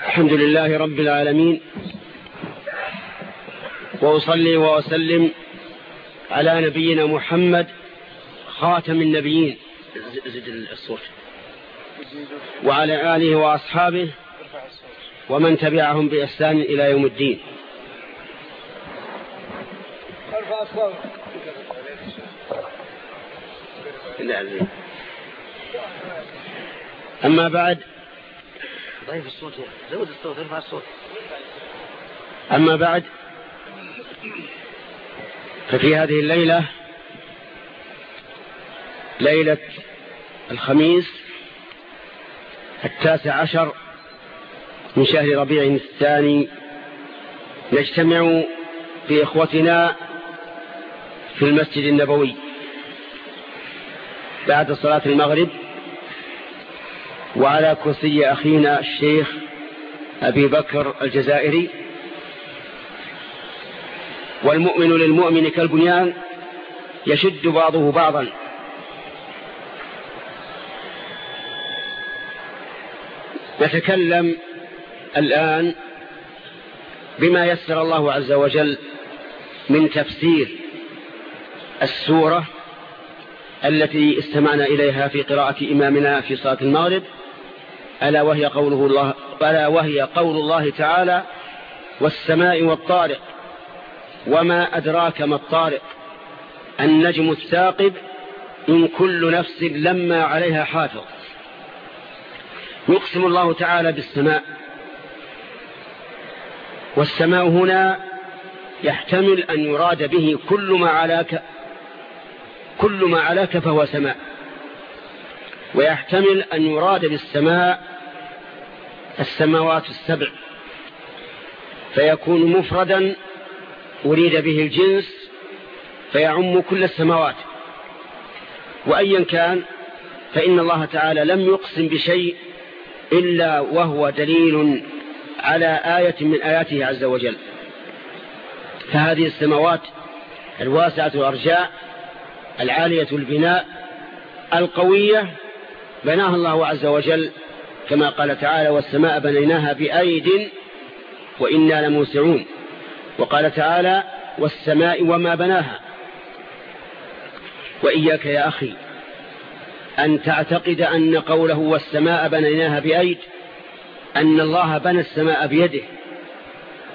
الحمد لله رب العالمين وأصلي وأسلم على نبينا محمد خاتم النبيين زد الصوت وعلى آله وأصحابه ومن تبعهم بإحسان إلى يوم الدين. أما بعد ضيف الصوت زود الصوت ارفع الصوت. أما بعد ففي هذه الليلة ليلة الخميس التاسع عشر من شهر ربيع الثاني نجتمع في إخوتنا في المسجد النبوي بعد صلاة المغرب. وعلى كرسي أخينا الشيخ أبي بكر الجزائري. والمؤمن للمؤمن كالبنيان يشد بعضه بعضا. نتكلم الآن بما يسر الله عز وجل من تفسير السورة التي استمعنا إليها في قراءة إمامنا في صلاة المغرب. ألا وهي قوله الله ألا وهي قول الله تعالى والسماء والطارق وما أدراك ما الطارق النجم الثاقب إن كل نفس لما عليها حافظ. يقسم الله تعالى بالسماء والسماء هنا يحتمل أن يراد به كل ما علاك كل ما علاك فهو سماء. ويحتمل أن يراد بالسماء السماوات السبع. فيكون مفردا أريد به الجنس فيعم كل السماوات. وأيا كان فإن الله تعالى لم يقسم بشيء إلا وهو دليل على آية من آياته عز وجل. فهذه السماوات الواسعة الأرجاء العالية البناء القوية بناها الله عز وجل كما قال تعالى والسماء بنيناها بأيد وإنا لموسعون. وقال تعالى والسماء وما بناها. وإياك يا أخي أن تعتقد أن قوله والسماء بنيناها بأيد أن الله بنى السماء بيده.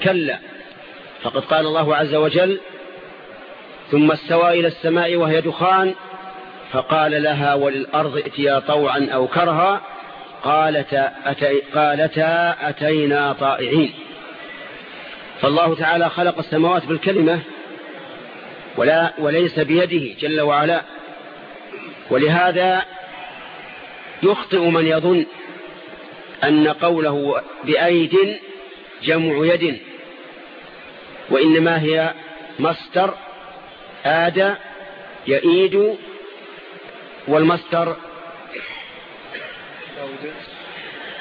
كلا. فقد قال الله عز وجل ثم استوى إلى السماء وهي دخان فقال لها وللأرض ائتيا طوعا أو كرها قالتا, أتي قالتا أتينا طائعين. فالله تعالى خلق السماوات بالكلمة ولا وليس بيده جل وعلا. ولهذا يخطئ من يظن أن قوله بأيد جمع يد وإنما هي مصدر آد يئيد والمصدر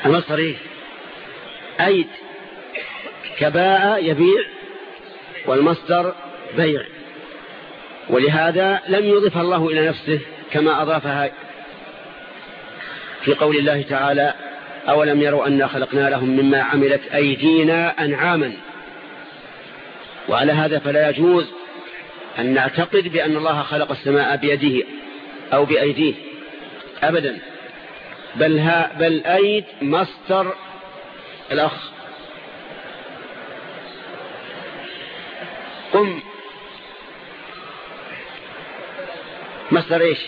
المصدر إيه؟ أيد كباء يبيع والمصدر بيع. ولهذا لم يضف الله إلى نفسه كما أضافها في قول الله تعالى أولم يروا أنا خلقنا لهم مما عملت أيدينا أنعاما. وعلى هذا فلا يجوز أن نعتقد بأن الله خلق السماء بيده أو بأيديه أبدا. بل, ها بل أيد مصدر الأخ. قم. مصدر إيش؟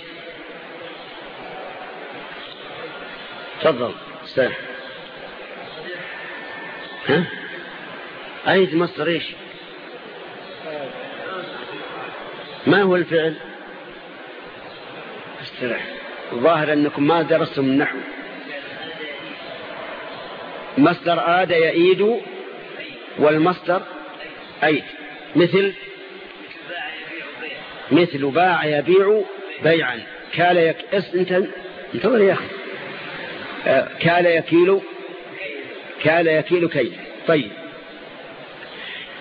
تفضل أستاذ. ها؟ ايد مصدر إيش؟ ما هو الفعل؟ استرح. الظاهر أنكم ما درستم النحو مصدر عاد يأيد والمصدر أيد مثل مثل باع يبيع بيعا. كال يك... انت انتظر يا أخي؟ آه، كال يكيل كال يكيل كيل. طيب.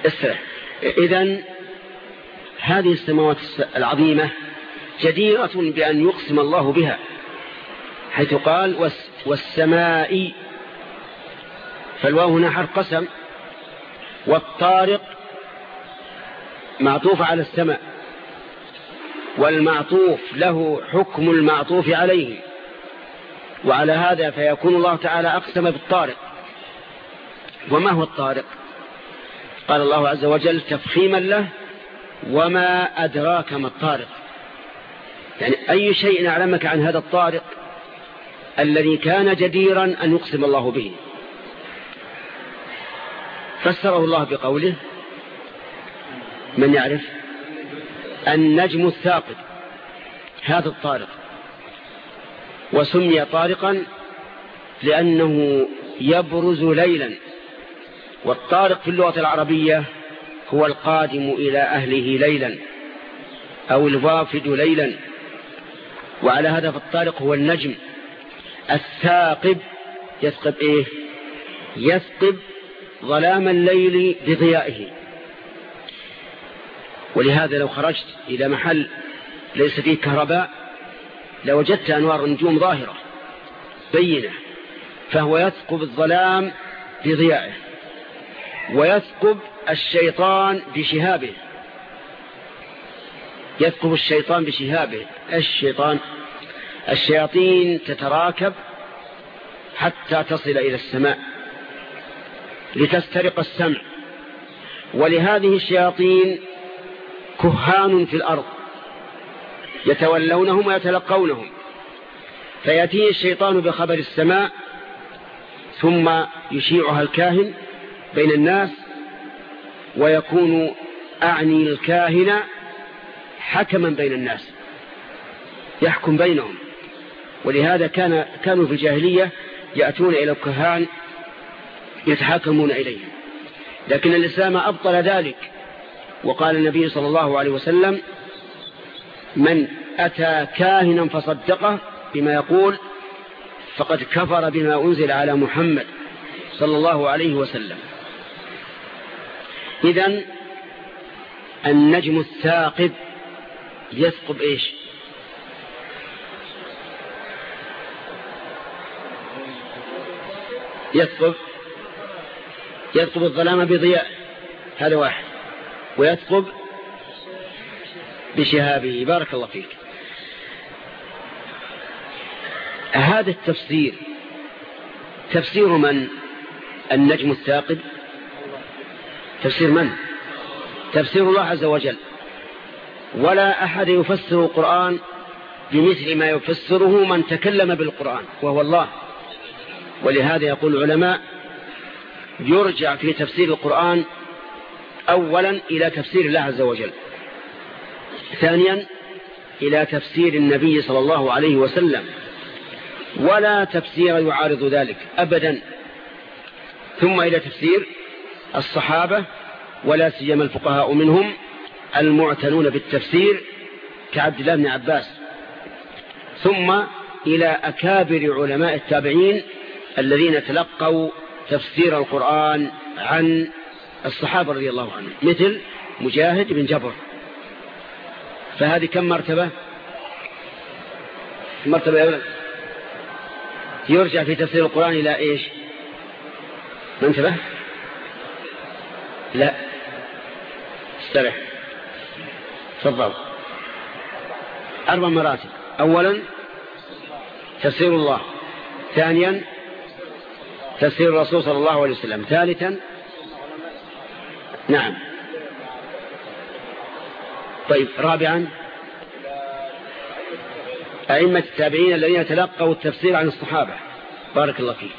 اسرع اذا هذه السماوات العظيمة جديرة بأن يقسم الله بها حيث قال والسماء فالواو هنا حرف قسم والطارق معطوف على السماء والمعطوف له حكم المعطوف عليه وعلى هذا فيكون الله تعالى أقسم بالطارق. وما هو الطارق؟ قال الله عز وجل تفخيما له وما أدراك ما الطارق. يعني أي شيء أعلمك عن هذا الطارق الذي كان جديرا أن يقسم الله به. فسره الله بقوله من يعرف؟ النجم الثاقب هذا الطارق. وسمي طارقا لأنه يبرز ليلا. والطارق في اللغة العربية هو القادم إلى أهله ليلا أو الوافد ليلا. وعلى هذا فالطارق هو النجم الثاقب. يثقب إيه؟ يثقب ظلام الليل بضيائه. ولهذا لو خرجت إلى محل ليس فيه كهرباء لوجدت أنوار النجوم ظاهرة بينة فهو يثقب الظلام بضيائه ويثقب الشيطان بشهابه. يثقب الشيطان بشهابه. الشيطان؟ الشياطين تتراكب حتى تصل إلى السماء لتسترق السمع. ولهذه الشياطين كهان في الأرض يتولونهم ويتلقونهم. فيأتيه الشيطان بخبر السماء ثم يشيعها الكاهن بين الناس ويكون أعني الكاهن حكما بين الناس يحكم بينهم. ولهذا كان كانوا في الجاهلية يأتون إلى الكهان يتحاكمون إليهم لكن الإسلام أبطل ذلك. وقال النبي صلى الله عليه وسلم من أتى كاهنا فصدقه بما يقول فقد كفر بما أنزل على محمد صلى الله عليه وسلم. إذا النجم الثاقب يثقب إيش؟ يثقب يثقب الظلام بضياء هذا واحد. ويثقب بشهابه. بارك الله فيك. هذا التفسير تفسير من؟ النجم الثاقب. تفسير من؟ تفسير الله عز وجل. ولا أحد يفسر القرآن بمثل ما يفسره من تكلم بالقرآن وهو الله. ولهذا يقول العلماء يرجع في تفسير القرآن أولا إلى تفسير الله عز وجل ثانيا إلى تفسير النبي صلى الله عليه وسلم ولا تفسير يعارض ذلك أبدا. ثم إلى تفسير الصحابة ولا سيما الفقهاء منهم المعتنون بالتفسير كعبد الله بن عباس. ثم إلى أكابر علماء التابعين الذين تلقوا تفسير القرآن عن الصحابة رضي الله عنهم مثل مجاهد بن جبر. فهذه كم مرتبة؟ مرتبة يرجع في تفسير القرآن إلى إيش؟ ما انتبه؟ لا. استرح. تفضل. أربع مراتب. أولا تفسير الله. ثانيا تفسير الرسول صلى الله عليه وسلم. ثالثا نعم. طيب رابعا أئمة التابعين الذين تلقوا التفسير عن الصحابة. بارك الله فيك.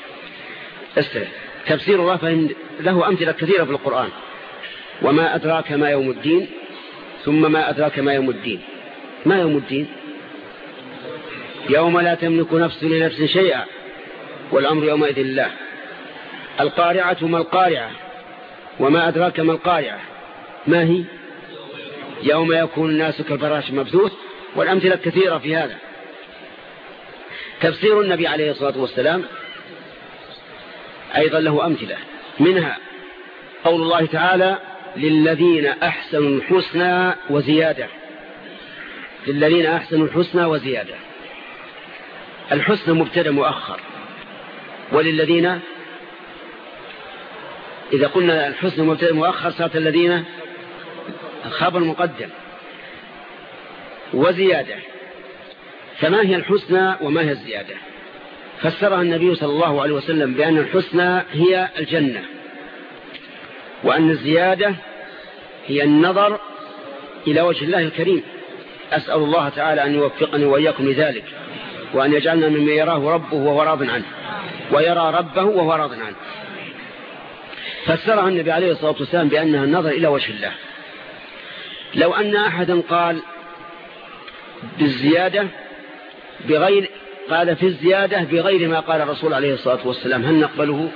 استرح تفسير الله له أمثلة كثيرة في القرآن. وما أدراك ما يوم الدين. ثم ما أدراك ما يوم الدين. ما يوم الدين؟ يوم لا تملك نفس لنفس شيئا والأمر يومئذ الله القارعة ما القارعة وما أدراك ما القارعة. ما هي؟ يوم يكون الناس كالفراش مبثوث والأمثلة كثيرة في هذا. تفسير النبي عليه الصلاة والسلام أيضا له أمثلة. منها قول الله تعالى للذين أحسنوا الحسنى وزيادة. للذين أحسنوا الحسنى وزيادة. الحسنى مبتدأ مؤخر. وللذين إذا قلنا الحسن مبتدأ مؤخر صارت الذين خبر مقدم. وزيادة. فما هي الحسنى وما هي الزيادة؟ فسرها النبي صلى الله عليه وسلم بأن الحسنى هي الجنة. وأن الزيادة هي النظر إلى وجه الله الكريم. أسأل الله تعالى أن يوفقني وإياكم لذلك وأن يجعلنا ممن يراه ربه وهو راض عنه ويرى ربه وهو راض عنه. فسرها النبي عليه الصلاة والسلام بأنها النظر إلى وجه الله. لو أن أحدا قال بالزيادة بغير قال في الزيادة بغير ما قال الرسول عليه الصلاة والسلام هل نقبله؟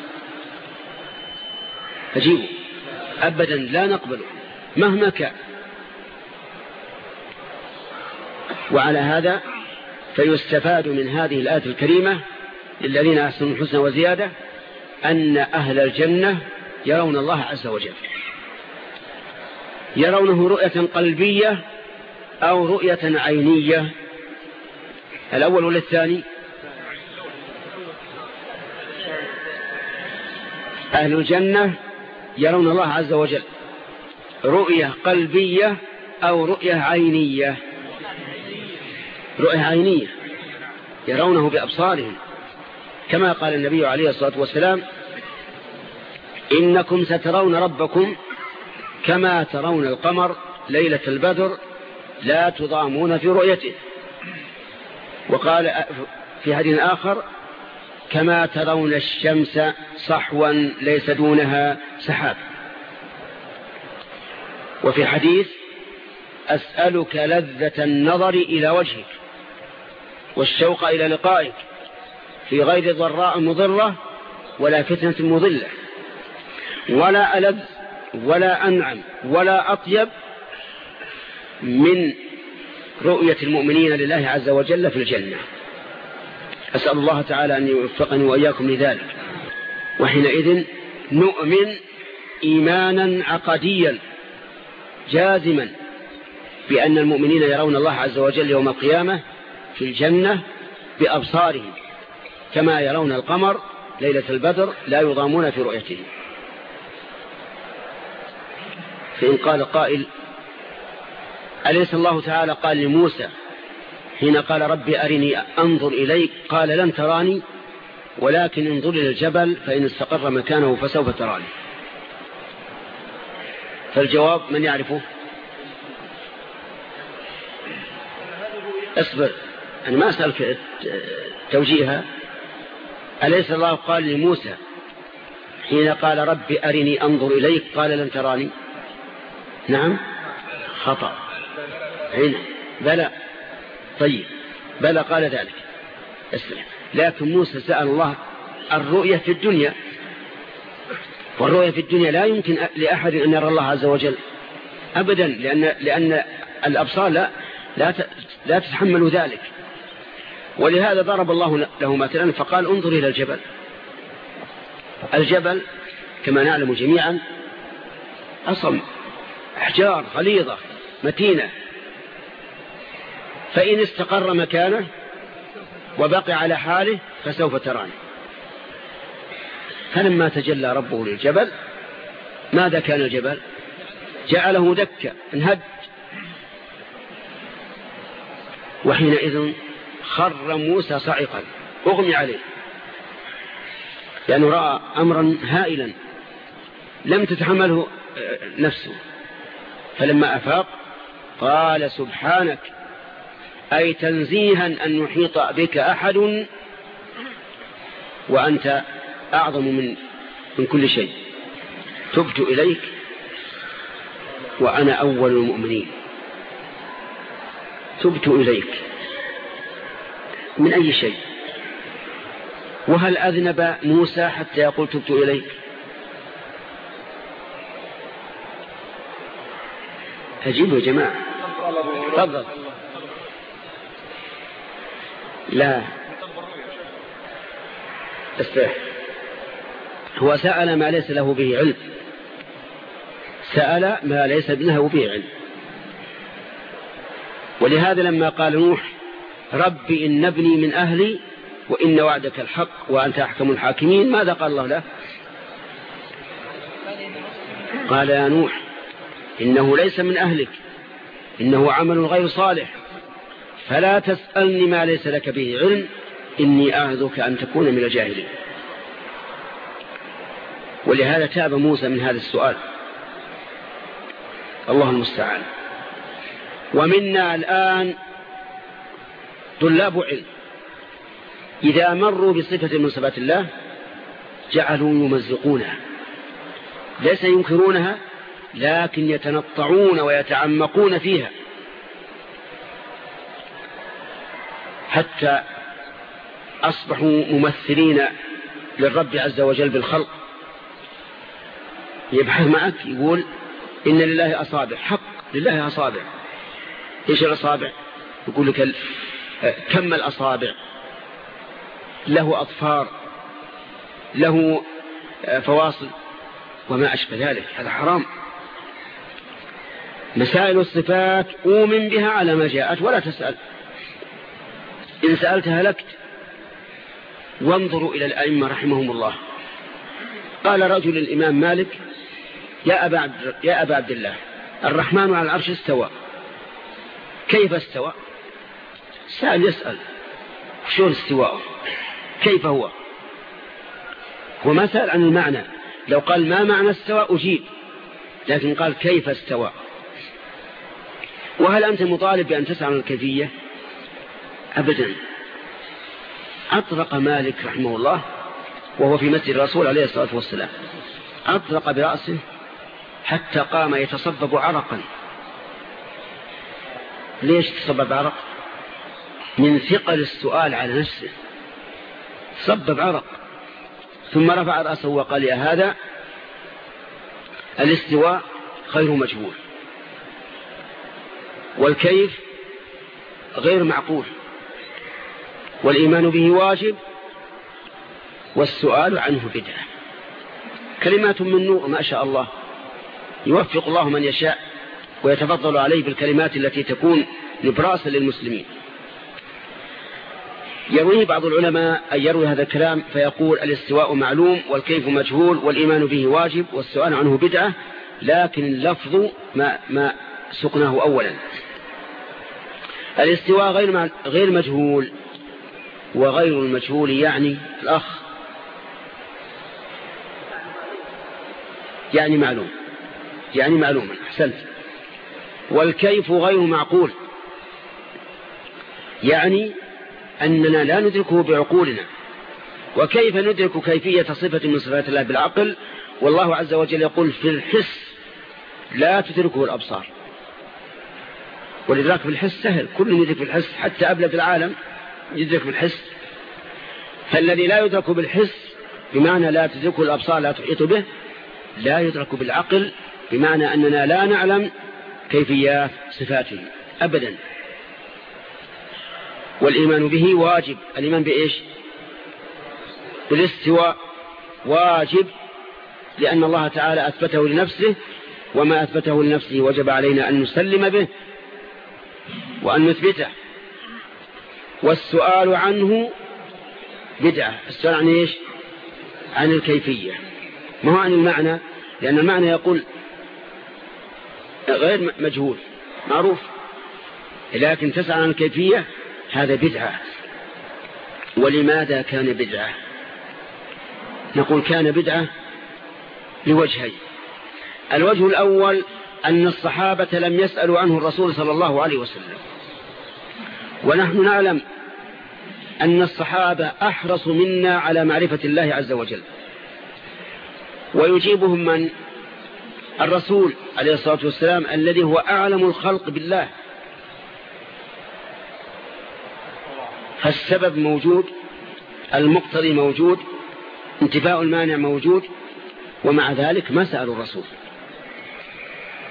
أجيبه. أبدا لا نقبله مهما كان. وعلى هذا فيستفاد من هذه الآية الكريمة للذين أحسنوا الحسنى وزيادة أن أهل الجنة يرون الله عز وجل. يرونه رؤية قلبية أو رؤية عينية. الأول ولا الثاني أهل الجنة يرون الله عز وجل رؤية قلبية أو رؤية عينية. رؤية عينية. يرونه بأبصارهم. كما قال النبي عليه الصلاة والسلام إنكم سترون ربكم كما ترون القمر ليلة البدر لا تضامون في رؤيته. وقال في حديث آخر كما ترون الشمس صحوا ليس دونها سحاب. وفي حديث أسألك لذة النظر إلى وجهك والشوق إلى لقائك في غير ضراء مضرة ولا فتنة مضلة. ولا ألذ ولا أنعم ولا أطيب من رؤية المؤمنين لله عز وجل في الجنة. أسأل الله تعالى أن يوفقني وإياكم لذلك. وحينئذ نؤمن إيمانا عقديا جازما بأن المؤمنين يرون الله عز وجل يوم القيامة في الجنة بأبصارهم كما يرون القمر ليلة البدر لا يضامون في رؤيته. فإن قال قائل أليس الله تعالى قال لموسى حين قال ربي أرني أنظر إليك قال لن تراني ولكن انظر إلى الجبل فإن استقر مكانه فسوف تراني. فالجواب من يعرفه؟ اصبر أنا ما أسألك توجيهها. أليس الله قال لموسى حين قال ربي أرني أنظر إليك قال لن تراني؟ نعم. خطأ. هنا. بلى. طيب. بلى قال ذلك. اسلم لكن موسى سأل الله الرؤية في الدنيا. والرؤية في الدنيا لا يمكن لأحد أن يرى الله عز وجل. أبدا لأن, لأن الأبصار لا, لا, لا تتحمل ذلك. ولهذا ضرب الله له مثلا فقال انظر إلى الجبل. الجبل كما نعلم جميعا أصم أحجار غليظة متينة. فإن استقر مكانه وبقي على حاله فسوف تراني. فلما تجلى ربه للجبل ماذا كان الجبل؟ جعله دكا انهد وحينئذ خر موسى صعقا أغمي عليه. لأنه رأى أمرا هائلا لم تتحمله نفسه. فلما أفاق قال سبحانك أي تنزيها أن يحيط بك أحد وأنت أعظم من, من كل شيء. تبت إليك وأنا أول المؤمنين. تبت إليك من أي شيء؟ وهل أذنب موسى حتى يقول تبت إليك؟ أجيبوا يا جماعة. تفضل. لا. استرح هو سأل ما ليس له به علم. سأل ما ليس له به علم. ولهذا لما قال نوح ربي إن ابني من أهلي وإن وعدك الحق وأنت أحكم الحاكمين ماذا قال الله له؟ قال يا نوح إنه ليس من أهلك إنه عمل غير صالح. فلا تسألني ما ليس لك به علم إني أعذك أن تكون من الجاهلين. ولهذا تاب موسى من هذا السؤال. الله المستعان. ومنا الآن طلاب علم. إذا مروا بصفة من صفات الله جعلوا يمزقونها. ليس ينكرونها لكن يتنطعون ويتعمقون فيها. حتى أصبحوا ممثلين للرب عز وجل بالخلق. يبحث معك يقول إن لله أصابع. حق لله أصابع. إيش الأصابع؟ يقول لك كم الأصابع؟ له أطفار له فواصل وما أشبه ذلك. هذا حرام. مسائل الصفات أؤمن بها على ما جاءت ولا تسأل. إن سألت هلكت وانظروا إلى الأئمة رحمهم الله. قال رجل الإمام مالك يا أبا عبد, يا أبا عبد الله الرحمن على العرش استوى. كيف استوى؟ سأل يسأل شو استواءه؟ كيف هو؟ هو ما سأل عن المعنى. لو قال ما معنى استوى أجيب. لكن قال كيف استوى؟ وهل أنت مطالب بأن تسأل عن الكيفية؟ أبدا. أطرق مالك رحمه الله وهو في مسجد الرسول عليه الصلاة والسلام. أطرق برأسه حتى قام يتصبب عرقا. ليش تصبب عرق؟ من ثقل السؤال على نفسه. صبب عرق. ثم رفع رأسه وقال يا هذا الاستواء غير مجهول. والكيف غير معقول. والإيمان به واجب والسؤال عنه بدعة. كلمات من نور ما شاء الله يوفق الله من يشاء ويتفضل عليه بالكلمات التي تكون نبراسا للمسلمين. يرويه بعض العلماء أن يروي هذا الكلام فيقول الاستواء معلوم والكيف مجهول والإيمان به واجب والسؤال عنه بدعة لكن اللفظ ما, ما سقناه أولا. الاستواء غير, غير مجهول. وغير المجهول يعني الأخ. يعني معلوم. يعني معلوما أحسنت. والكيف غير معقول. يعني أننا لا ندركه بعقولنا. وكيف ندرك كيفية صفة من صفات الله بالعقل؟ والله عز وجل يقول في الحس لا تدركه الأبصار. والإدراك بالحس سهل. كل يدرك بالحس حتى أبلد العالم يدرك بالحس. فالذي لا يدرك بالحس بمعنى لا تدركه الأبصار لا تحيط به لا يدرك بالعقل بمعنى أننا لا نعلم كيفيات صفاته أبدا. والإيمان به واجب. الإيمان بإيش؟ بالاستواء. واجب لأن الله تعالى أثبته لنفسه وما أثبته لنفسه وجب علينا أن نسلم به وأن نثبته. والسؤال عنه بدعة. السؤال عن إيش؟ عن الكيفية. ما هو عن المعنى؟ لأن المعنى يقول غير مجهول معروف. لكن تسأل عن الكيفية هذا بدعة. ولماذا كان بدعة؟ نقول كان بدعة لوجهين. الوجه الأول أن الصحابة لم يسألوا عنه الرسول صلى الله عليه وسلم. ونحن نعلم أن الصحابة أحرص منا على معرفة الله عز وجل. ويجيبهم من؟ الرسول عليه الصلاة والسلام الذي هو أعلم الخلق بالله. فالسبب موجود المقتضي موجود انتفاء المانع موجود ومع ذلك ما سألوا الرسول.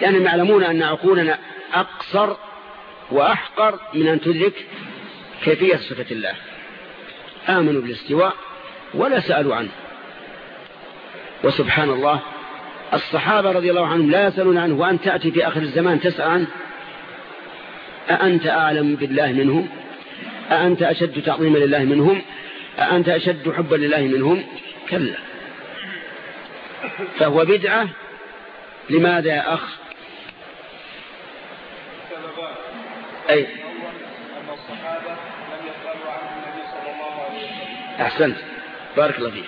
لأنهم يعني يعلمون أن عقولنا أقصر وأحقر من أن تدرك كيفية صفة الله. آمنوا بالاستواء ولا سألوا عنه. وسبحان الله الصحابة رضي الله عنهم لا يسألون عنه وأن تأتي في آخر الزمان تسأل عنه. أأنت أعلم بالله منهم؟ أأنت أشد تعظيما لله منهم؟ أأنت أشد حبا لله منهم؟ كلا. فهو بدعة. لماذا يا أخ؟ أي. أحسنت. بارك الله فيك.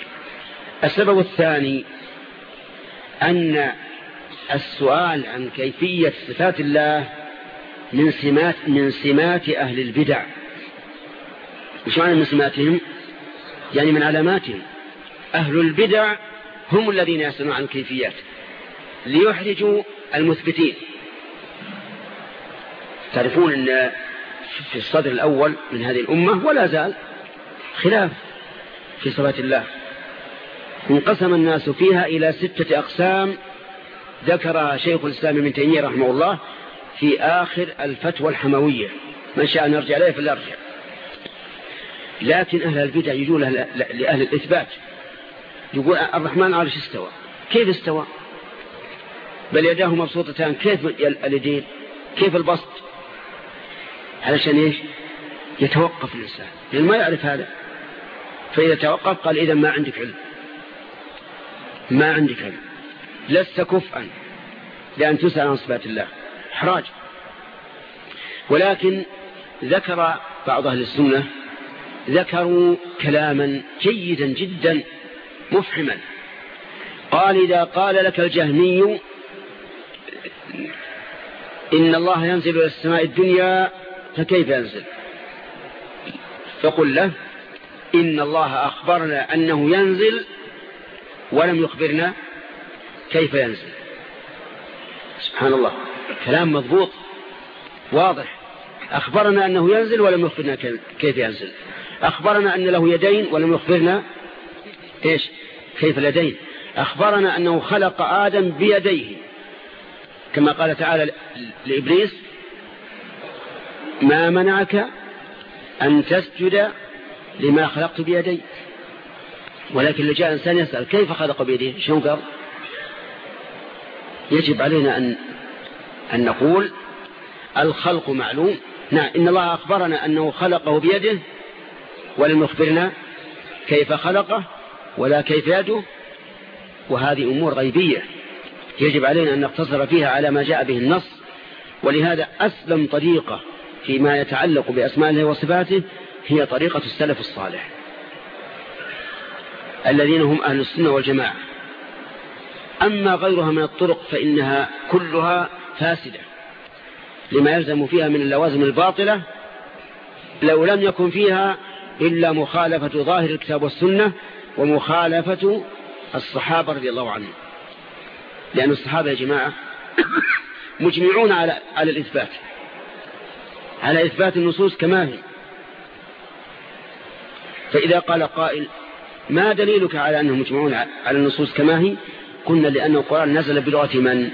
السبب الثاني أن السؤال عن كيفية صفات الله من سمات من سمات أهل البدع. مش معنى من سماتهم؟ يعني من علاماتهم. أهل البدع هم الذين يسألون عن الكيفيات ليحرجوا المثبتين. تعرفون أن في الصدر الأول من هذه الأمة ولا زال خلاف في صفات الله. انقسم الناس فيها إلى ستة أقسام. ذكرها شيخ الإسلام ابن تيمية رحمه الله في آخر الفتوى الحموية. من شاء أن يرجع إليه فليرجع لكن أهل البدع يجون لأهل الإثبات. يقول الرحمن عرش استوى. كيف استوى؟ بل يداه مبسوطتان. كيف اليدين؟ كيف البسط؟ علشان إيش؟ يتوقف الإنسان. لأنه ما يعرف هذا. فإذا توقف قال إذا ما عندك علم. ما عندك علم. لست كفءا لأن تسأل عن صفات الله. إحراج. ولكن ذكر بعض أهل السنة ذكروا كلاما جيدا جدا مفحما قال إذا قال لك الجهمي إن الله ينزل إلى السماء الدنيا فكيف ينزل؟ فقل له إن الله أخبرنا أنه ينزل ولم يخبرنا كيف ينزل. سبحان الله. كلام مضبوط واضح. أخبرنا أنه ينزل ولم يخبرنا كيف ينزل. أخبرنا أن له يدين ولم يخبرنا إيش؟ كيف اليدين أخبرنا أنه خلق آدم بيديه. كما قال تعالى لإبليس ما منعك أن تسجد لما خلقت بيدي؟ ولكن اللي جاء إنسان يسأل كيف خلق بيديه شو قال؟ يجب علينا أن, أن نقول الخلق معلوم. نعم إن الله أخبرنا أنه خلقه بيده ولم يخبرنا كيف خلقه ولا كيف يده وهذه أمور غيبية. يجب علينا أن نقتصر فيها على ما جاء به النص. ولهذا أسلم طريقة فيما يتعلق بأسماء الله وصفاته هي طريقة السلف الصالح. الذين هم أهل السنة والجماعة. أما غيرها من الطرق فإنها كلها فاسدة. لما يلزم فيها من اللوازم الباطلة لو لم يكن فيها إلا مخالفة ظاهر الكتاب والسنة ومخالفة الصحابة رضي الله عنهم. لأن الصحابة يا جماعة مجمعون على على الإثبات. على إثبات النصوص كما هي. فإذا قال قائل ما دليلك على أنهم مجمعون على النصوص كما هي؟ قلنا لأن القرآن نزل بلغة من؟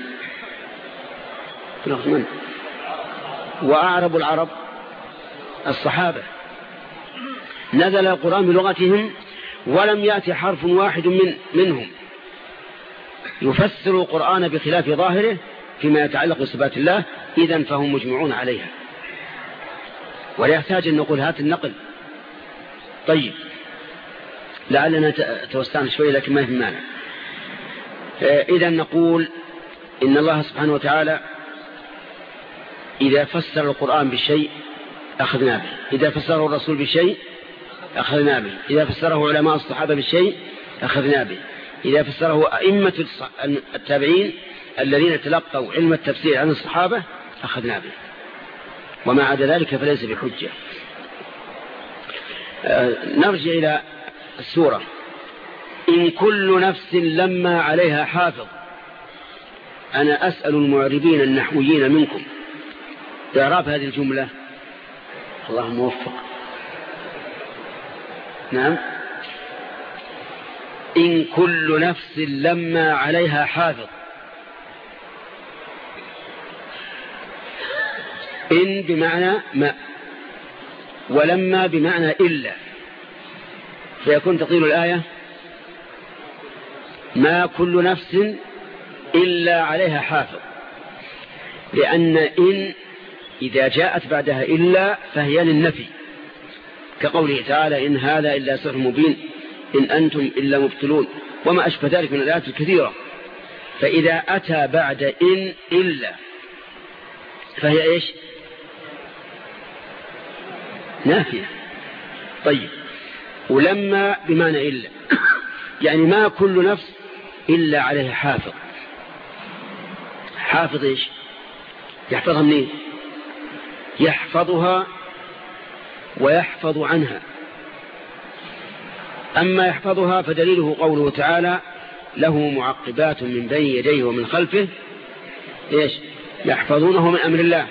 بلغة من؟ وأعرب العرب الصحابة. نزل القرآن بلغتهم ولم يأتي حرف واحد من منهم. يفسر القرآن بخلاف ظاهره فيما يتعلق بصفات الله إذا فهم مجمعون عليها. ولا يحتاج أن نقول هات النقل. طيب. لعلنا توسعنا شوي لكن ما يهم مانع إذا نقول إن الله سبحانه وتعالى إذا فسر القرآن بشيء أخذنا به. إذا فسره الرسول بشيء أخذنا به. إذا فسره علماء الصحابة بشيء أخذنا به. إذا فسره أئمة التابعين الذين تلقوا علم التفسير عن الصحابة أخذنا به. وما عدا ذلك فليس بحجة. آه، نرجع إلى السورة. إن كل نفس لما عليها حافظ. أنا أسأل المعربين النحويين منكم. إعراب هذه الجملة اللهم وفق نعم. إن كل نفس لما عليها حافظ. إن بمعنى ما ولما بمعنى إلا. فيكون تطيل الآية ما كل نفس إلا عليها حافظ. لأن إن إذا جاءت بعدها إلا فهي للنفي. كقوله تعالى إن هذا إلا سحر مبين إن أنتم إلا مبتلون وما أشبه ذلك من الآيات الكثيرة. فإذا أتى بعد إن إلا فهي إيش؟ نافية. طيب. ولما بمعنى إلا. يعني ما كل نفس إلا عليه حافظ. حافظ إيش؟ يحفظها منين؟ يحفظها ويحفظ عنها. أما يحفظها فدليله قوله تعالى له معقبات من بين يديه ومن خلفه. إيش؟ يحفظونه من أمر الله.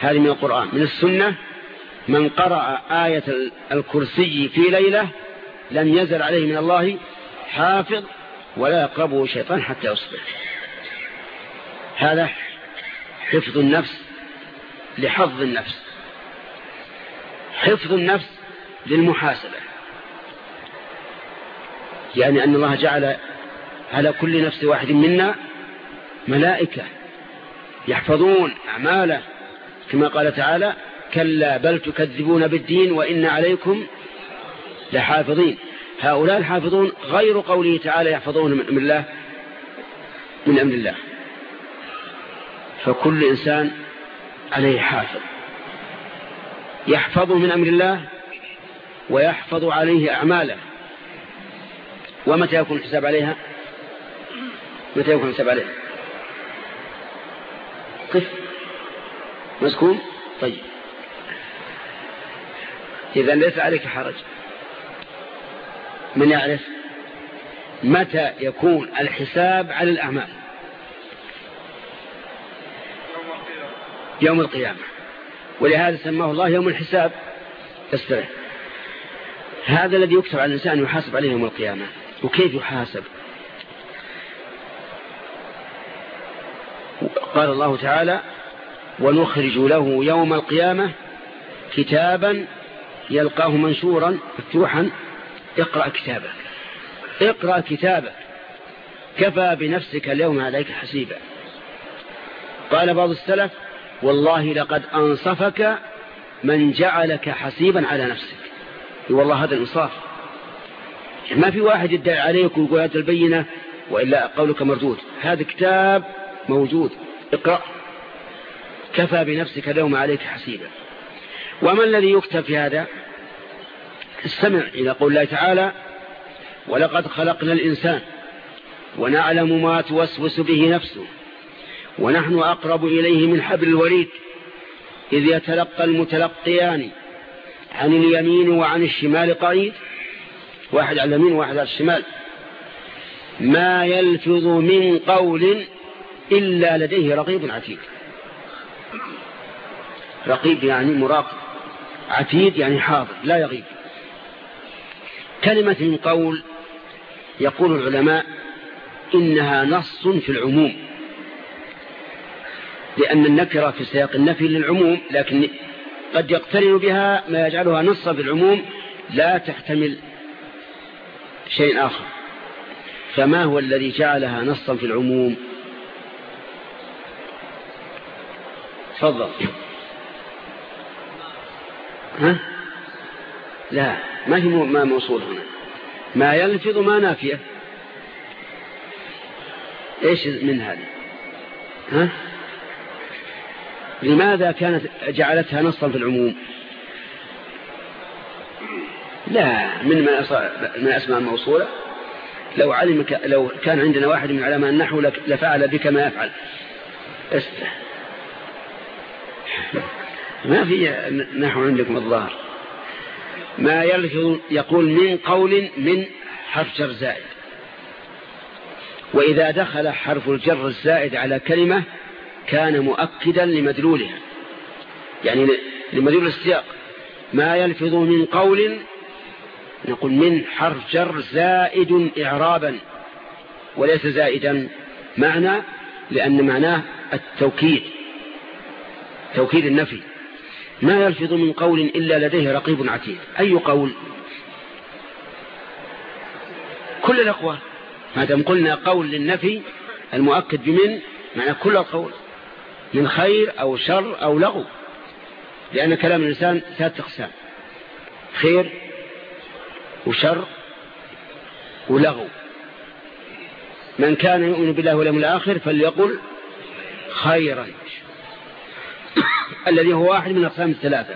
هذه من القرآن من السنة من قرأ آية الكرسي في ليلة لم يزل عليه من الله حافظ ولا يقربه شيطان حتى يصبح. هذا حفظ النفس لحظ النفس. حفظ النفس للمحاسبة. يعني أن الله جعل على كل نفس واحد منا ملائكة يحفظون أعماله. كما قال تعالى كلا بل تكذبون بالدين وإن عليكم لحافظين. هؤلاء الحافظون غير قوله تعالى يحفظون من أمر الله من أمر الله. فكل إنسان عليه حافظ. يحفظ من أمر الله ويحفظ عليه أعماله. ومتى يكون الحساب عليها؟ متى يكون الحساب عليها؟ قف. مسكون طيب. إذا ليس عليك حرج. من يعرف متى يكون الحساب على الأعمال. يوم القيامة. ولهذا سماه الله يوم الحساب. استرح هذا الذي يكتب على الإنسان يحاسب عليه يوم القيامة. وكيف يحاسب؟ قال الله تعالى ونخرج له يوم القيامة كتابا يلقاه منشورا مفتوحا اقرأ كتابك. اقرأ كتابك. كفى بنفسك اليوم عليك حسيبا. قال بعض السلف والله لقد أنصفك من جعلك حسيبا على نفسك. والله هذا الإنصاف. ما في واحد يدعي عليك ويقول هذا البينة وإلا قولك مردود. هذا كتاب موجود. اقرأ. كفى بنفسك اليوم عليك حسيبا. وما الذي يكتب في هذا؟ استمع إلى قول الله تعالى ولقد خلقنا الإنسان ونعلم ما توسوس به نفسه ونحن أقرب إليه من حبل الوريد إذ يتلقى المتلقيان عن اليمين وعن الشمال قعيد واحد على اليمين وواحد على الشمال. ما يلفظ من قول إلا لديه رقيب عتيد. رقيب يعني مراقب عتيد يعني حاضر لا يغيب. كلمة من قول يقول العلماء إنها نص في العموم لأن النكرة في سياق النفي للعموم لكن قد يقترن بها ما يجعلها نصا في العموم لا تحتمل شيء آخر. فما هو الذي جعلها نصا في العموم؟ تفضل. ها؟ لا. ما هي ما موصول هنا. ما يلفظ ما نافية. إيش من هذا؟ ها؟ لماذا كانت جعلتها نصا في العموم؟ لا من من أسماء الموصوله لو علم لو كان عندنا واحد من علماء النحو لفعل بك ما يفعل. استح ما في نحو عندكم الظاهر. ما يلفظ يقول من قول من حرف جر زائد. وإذا دخل حرف الجر الزائد على كلمة كان مؤكدا لمدلولها. يعني لمدلول السياق. ما يلفظ من قول نقول من حرف جر زائد إعرابا وليس زائدا. معنى لأن معناه التوكيد. توكيد النفي. ما يلفظ من قول إلا لديه رقيب عتيد. أي قول؟ كل الأقوال. ما دام قلنا قول للنفي المؤكد بمن؟ معنى كل القول. من خير أو شر أو لغو. لأن كلام الإنسان ثلاث أقسام. خير وشر ولغو. من كان يؤمن بالله واليوم الآخر فليقل خيرا. الذي هو واحد من أقسام الثلاثة.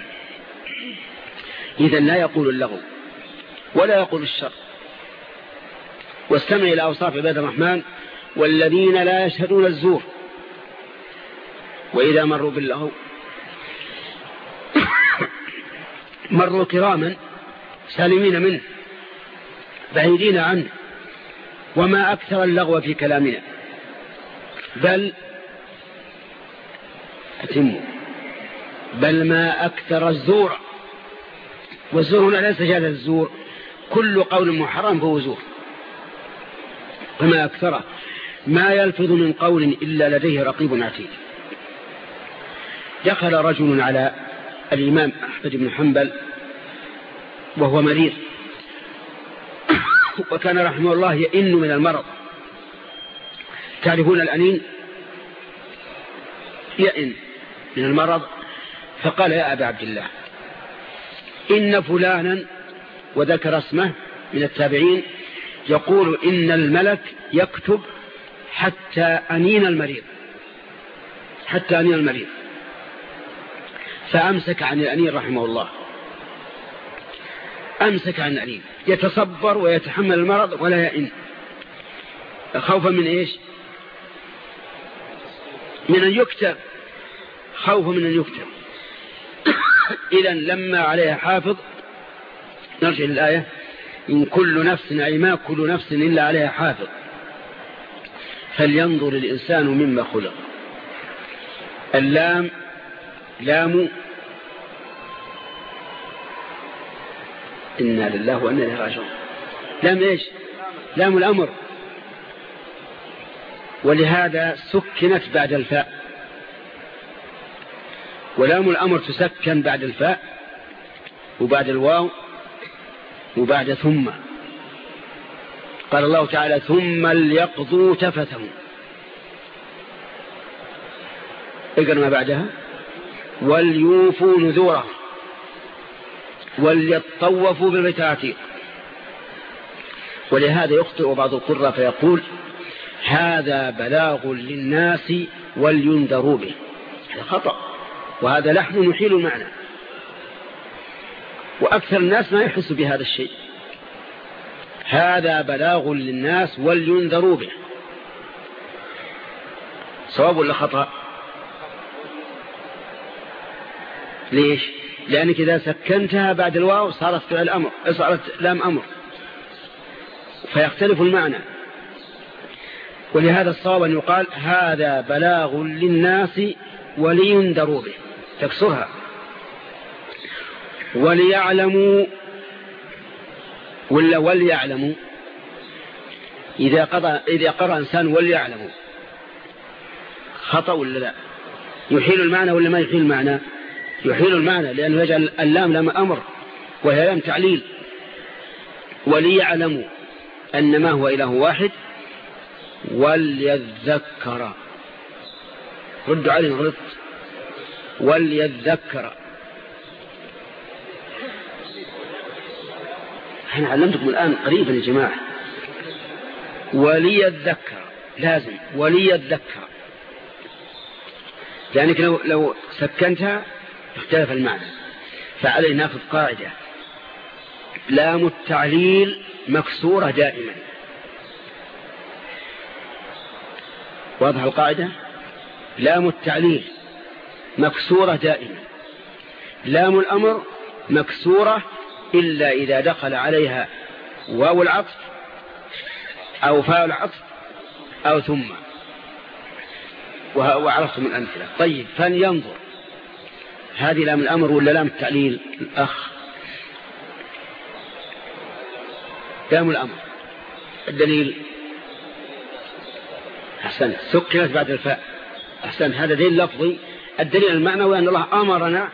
إذا لا يقول اللغو ولا يقول الشر. واستمع إلى أوصاف عباد الرحمن والذين لا يشهدون الزور. وإذا مروا باللغو مروا كراما سالمين منه بعيدين عنه وما أكثر اللغو في كلامنا. بل أتموا. بل ما أكثر الزور. والزور هنا ليس جهل الزور. كل قول محرم فهو زور. وما أكثره ما يلفظ من قول إلا لديه رقيب عتيد. دخل رجل على الإمام أحمد بن حنبل وهو مريض. وكان رحمه الله يئن من المرض. تعرفون الأنين؟ يئن من المرض. فقال يا أبا عبد الله إن فلانا وذكر اسمه من التابعين يقول إن الملك يكتب حتى أنين المريض حتى أنين المريض. فأمسك عن الأنين رحمه الله أمسك عن الأنين يتصبر ويتحمل المرض ولا يئن. خوفا من إيش؟ من أن يكتب خوفا من أن يكتب. إذا لما عليها حافظ نرجع للآية. إن كل نفس أي ما كل نفس إلا عليها حافظ. فلينظر الإنسان مما خلق. اللام لام. إنا لله وإنا إليه راجعون. لام إيش؟ لام الأمر. ولهذا سكنت بعد الفاء. ولام الأمر تسكن بعد الفاء وبعد الواو وبعد ثم. قال الله تعالى ثم ليقضوا تفتهم. اقرأ ما بعدها. وليوفوا نذوره وليطوفوا بالبيت العتيق ولهذا يخطئ بعض القراء فيقول هذا بلاغ للناس ولينذروا به. هذا خطأ. وهذا لحن يحيل المعنى. وأكثر الناس ما يحس بهذا الشيء. هذا بلاغ للناس ولينذروا به. صواب ولا خطأ؟ ليش؟ لأنك إذا سكنتها بعد الواو صارت فعل أمر صارت لام أمر. فيختلف المعنى. ولهذا الصواب أن يقال هذا بلاغ للناس ولينذروا به. تكسرها. وليعلموا ولا وليعلموا. إذا قضى إذا قرأ إنسان وليعلموا. خطأ ولا لا؟ يحيل المعنى ولا ما يحيل المعنى؟ يحيل المعنى لأنه يجعل اللام لام أمر وهي لام تعليل. وليعلموا أن ما هو إله واحد وليذكر. ردوا عليه غلط. وليذكر. إحنا علمتكم الآن قريبا يا جماعة. وليذكر. لازم. وليذكر. لأنك لو, لو سكنتها اختلف المعنى. فعليه ناخذ قاعدة. لام التعليل مكسورة دائما. واضح القاعدة؟ لام التعليل. مكسورة دائما. لام الأمر مكسورة إلا إذا دخل عليها واو العطف أو فاء العطف أو ثم. وعرفتم الأمثلة. طيب فلينظر. هذه لام الأمر ولا لام التعليل؟ الأخ. لام الأمر. الدليل. أحسن سكنت بعد الفاء. أحسن هذا دليل لفظي. الدليل المعنوي أن الله أمرنا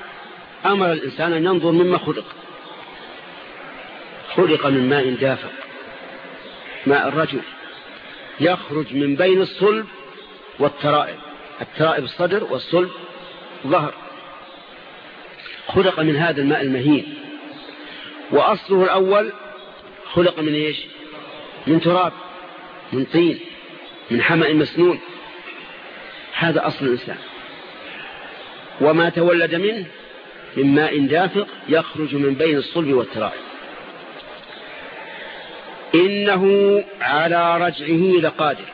أمر الإنسان أن ينظر مما خلق. خلق من ماء دافق ماء الرجل. يخرج من بين الصلب والترائب. الترائب الصدر والصلب ظهر. خلق من هذا الماء المهين. وأصله الأول خلق من إيش؟ من تراب من طين من حمأ مسنون. هذا أصل الإنسان. وما تولد منه من ماء دافق يخرج من بين الصلب والترائب. إنه على رجعه لقادر.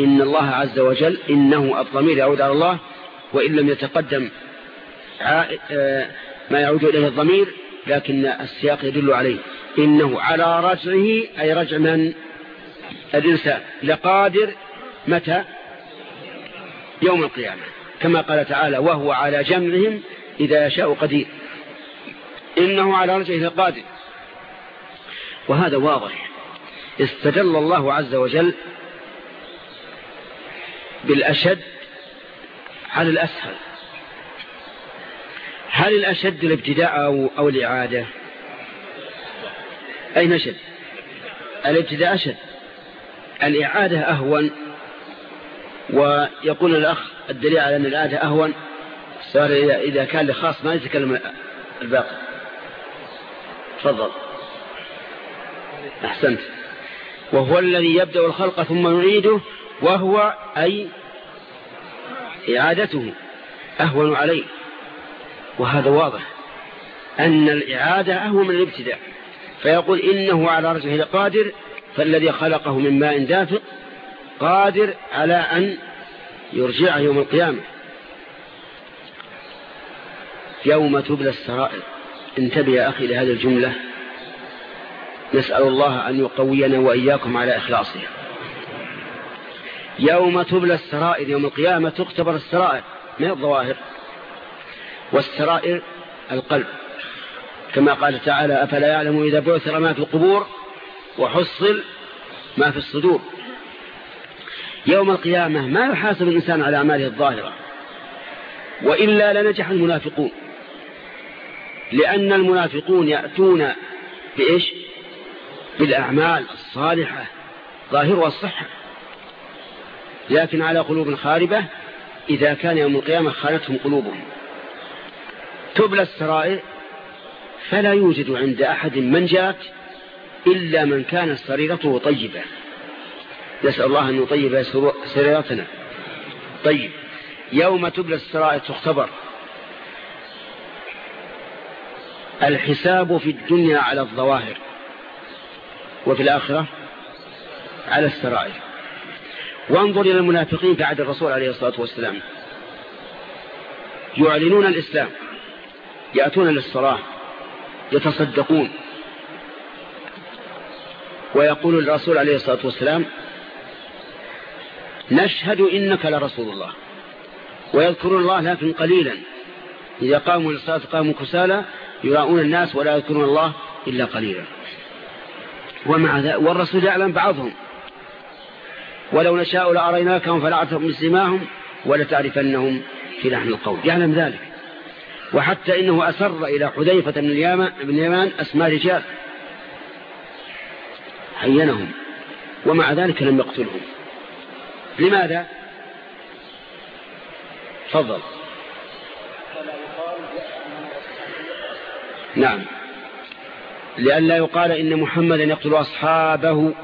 إن الله عز وجل إنه الضمير يعود على الله وإن لم يتقدم آه، ما يعود إليه الضمير لكن السياق يدل عليه. إنه على رجعه أي رجع من؟ الإنسان. لقادر متى؟ يوم القيامة. كما قال تعالى وهو على جمعهم إذا يشاء قدير. إنه على رجعه لقادر. وهذا واضح. استدل الله عز وجل بالأشد على الأسهل. هل الأشد الابتداء أو الإعادة؟ أين أشد؟ الابتداء أشد. الإعادة أهون. ويقول الأخ الدليل على أن الإعادة أهون سؤال إذا كان لخاص ما يتكلم الباقي. تفضل. أحسنت. وهو الذي يبدأ الخلق ثم يعيده وهو أي إعادته أهون عليه. وهذا واضح. أن الإعادة أهون من الابتداء. فيقول إنه على رجله لقادر فالذي خلقه من ماء دافق قادر على أن يرجعه يوم القيامة. يوم تبلى السرائر. انتبه يا أخي لهذه الجملة. نسأل الله أن يقوينا وإياكم على إخلاصها. يوم تبلى السرائر يوم القيامة تختبر السرائر. من الظواهر؟ والسرائر القلب. كما قال تعالى أفلا يعلم إذا بعثر ما في القبور وحصل ما في الصدور. يوم القيامة ما يحاسب الإنسان على أعماله الظاهرة. وإلا لنجح المنافقون. لأن المنافقون يأتون بإيش؟ بالأعمال الصالحة ظاهرها الصحة لكن على قلوب خاربة إذا كان يوم القيامة خانتهم قلوبهم. تبلى السرائر فلا يوجد عند أحد من جات إلا من كانت سريرته طيبة. نسأل الله أن يطيب سريرتنا. طيب يوم تبلى السرائر تختبر. الحساب في الدنيا على الظواهر وفي الآخرة على السرائر. وانظر إلى المنافقين عهد الرسول عليه الصلاة والسلام. يعلنون الإسلام يأتون للصلاة يتصدقون. ويقول الرسول عليه الصلاة والسلام نشهد إنك لرسول الله. ويذكرون الله لكن قليلا. إذا قاموا للصلاة قاموا كسالى يراؤون الناس ولا يذكرون الله إلا قليلا. ومع ذلك والرسول يعلم بعضهم. ولو نشاء لأريناكهم فلعتهم بسماهم ولتعرفنهم في لحن القول. يعلم ذلك. وحتى إنه أسر إلى حذيفة بن اليمان أسماء رجال. عينهم. ومع ذلك لم يقتلهم. لماذا؟ تفضل. نعم. لئلا يقال إن محمدا يقتل أصحابه.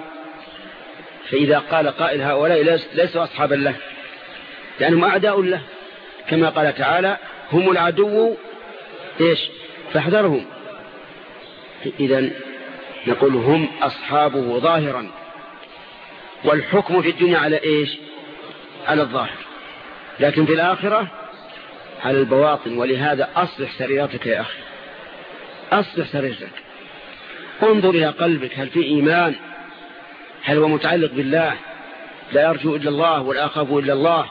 فإذا قال قائل هؤلاء ليسوا أصحابا له. لأنهم أعداء له. كما قال تعالى هم العدو. إيش؟ فاحذرهم. إذا نقول هم أصحابه ظاهرا. والحكم في الدنيا على إيش؟ على الظاهر. لكن في الآخرة على البواطن ولهذا أصلح سريرتك يا أخي. أصلح سريرتك. انظر إلى قلبك هل في إيمان؟ هل هو متعلق بالله؟ لا يرجو إلا الله ولا أخاف إلا الله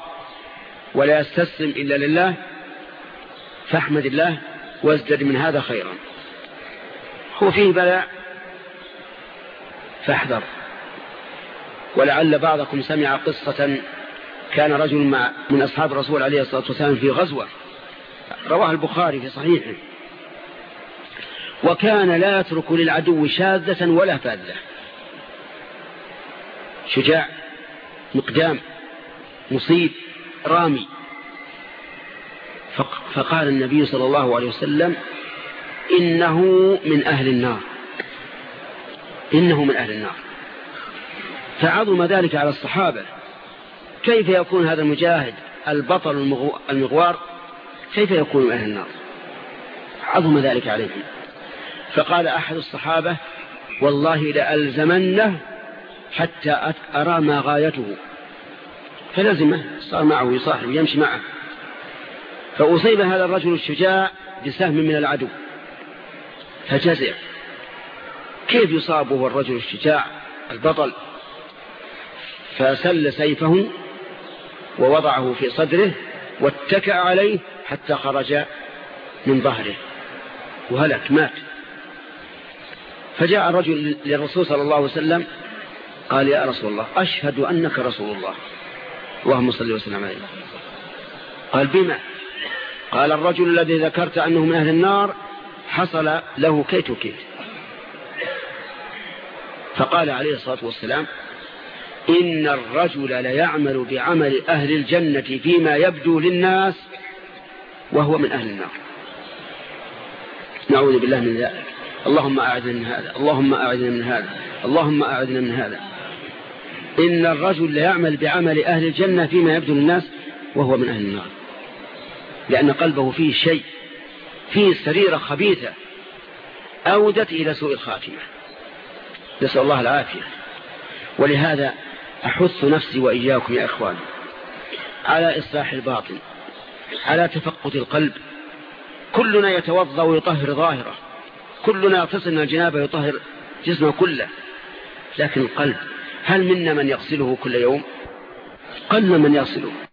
ولا يستسلم إلا لله. فاحمد الله وازدد من هذا خيرا. هو فيه بلاء فاحذر. ولعل بعضكم سمع قصة كان رجل مع من أصحاب الرسول عليه الصلاة والسلام في غزوة. رواه البخاري في صحيحه. وكان لا يترك للعدو شاذة ولا فاذة شجاع مقدام مصيب رامي. فقال النبي صلى الله عليه وسلم إنه من أهل النار. إنه من أهل النار. فعظم ذلك على الصحابة. كيف يكون هذا المجاهد البطل المغوار؟ كيف يكون أهل النار؟ عظم ذلك عليهم. فقال أحد الصحابة والله لألزمنه حتى أرى ما غايته. فلزمه صار معه يصاحب ويمشي معه. فأصيب هذا الرجل الشجاع بسهم من العدو. فجزع. كيف يصابه الرجل الشجاع البطل؟ فسل سيفه ووضعه في صدره واتكأ عليه حتى خرج من ظهره. وهلك مات. فجاء الرجل للرسول صلى الله عليه وسلم قال يا رسول الله أشهد أنك رسول الله. اللهم صل وسلم عليه. قال بما؟ قال الرجل الذي ذكرت أنه من أهل النار حصل له كيت وكيت. فقال عليه الصلاة والسلام إن الرجل ليعمل بعمل أهل الجنة فيما يبدو للناس وهو من أهل النار. نعوذ بالله من ذلك. اللهم أعذنا من هذا. اللهم أعذنا من هذا. اللهم أعذنا من هذا. إن الرجل ليعمل بعمل أهل الجنة فيما يبدو للناس وهو من أهل النار. لأن قلبه فيه شيء فيه سريرة خبيثة أودت إلى سوء الخاتمة. نسأل الله العافية. ولهذا أحث نفسي وإياكم يا إخواني على إصلاح الباطن على تفقد القلب. كلنا يتوضأ ويطهر ظاهره. كلنا يغتسل من الجنابة ويطهر جسمه كله. لكن القلب هل منا من يغسله كل يوم؟ قل من يغسله.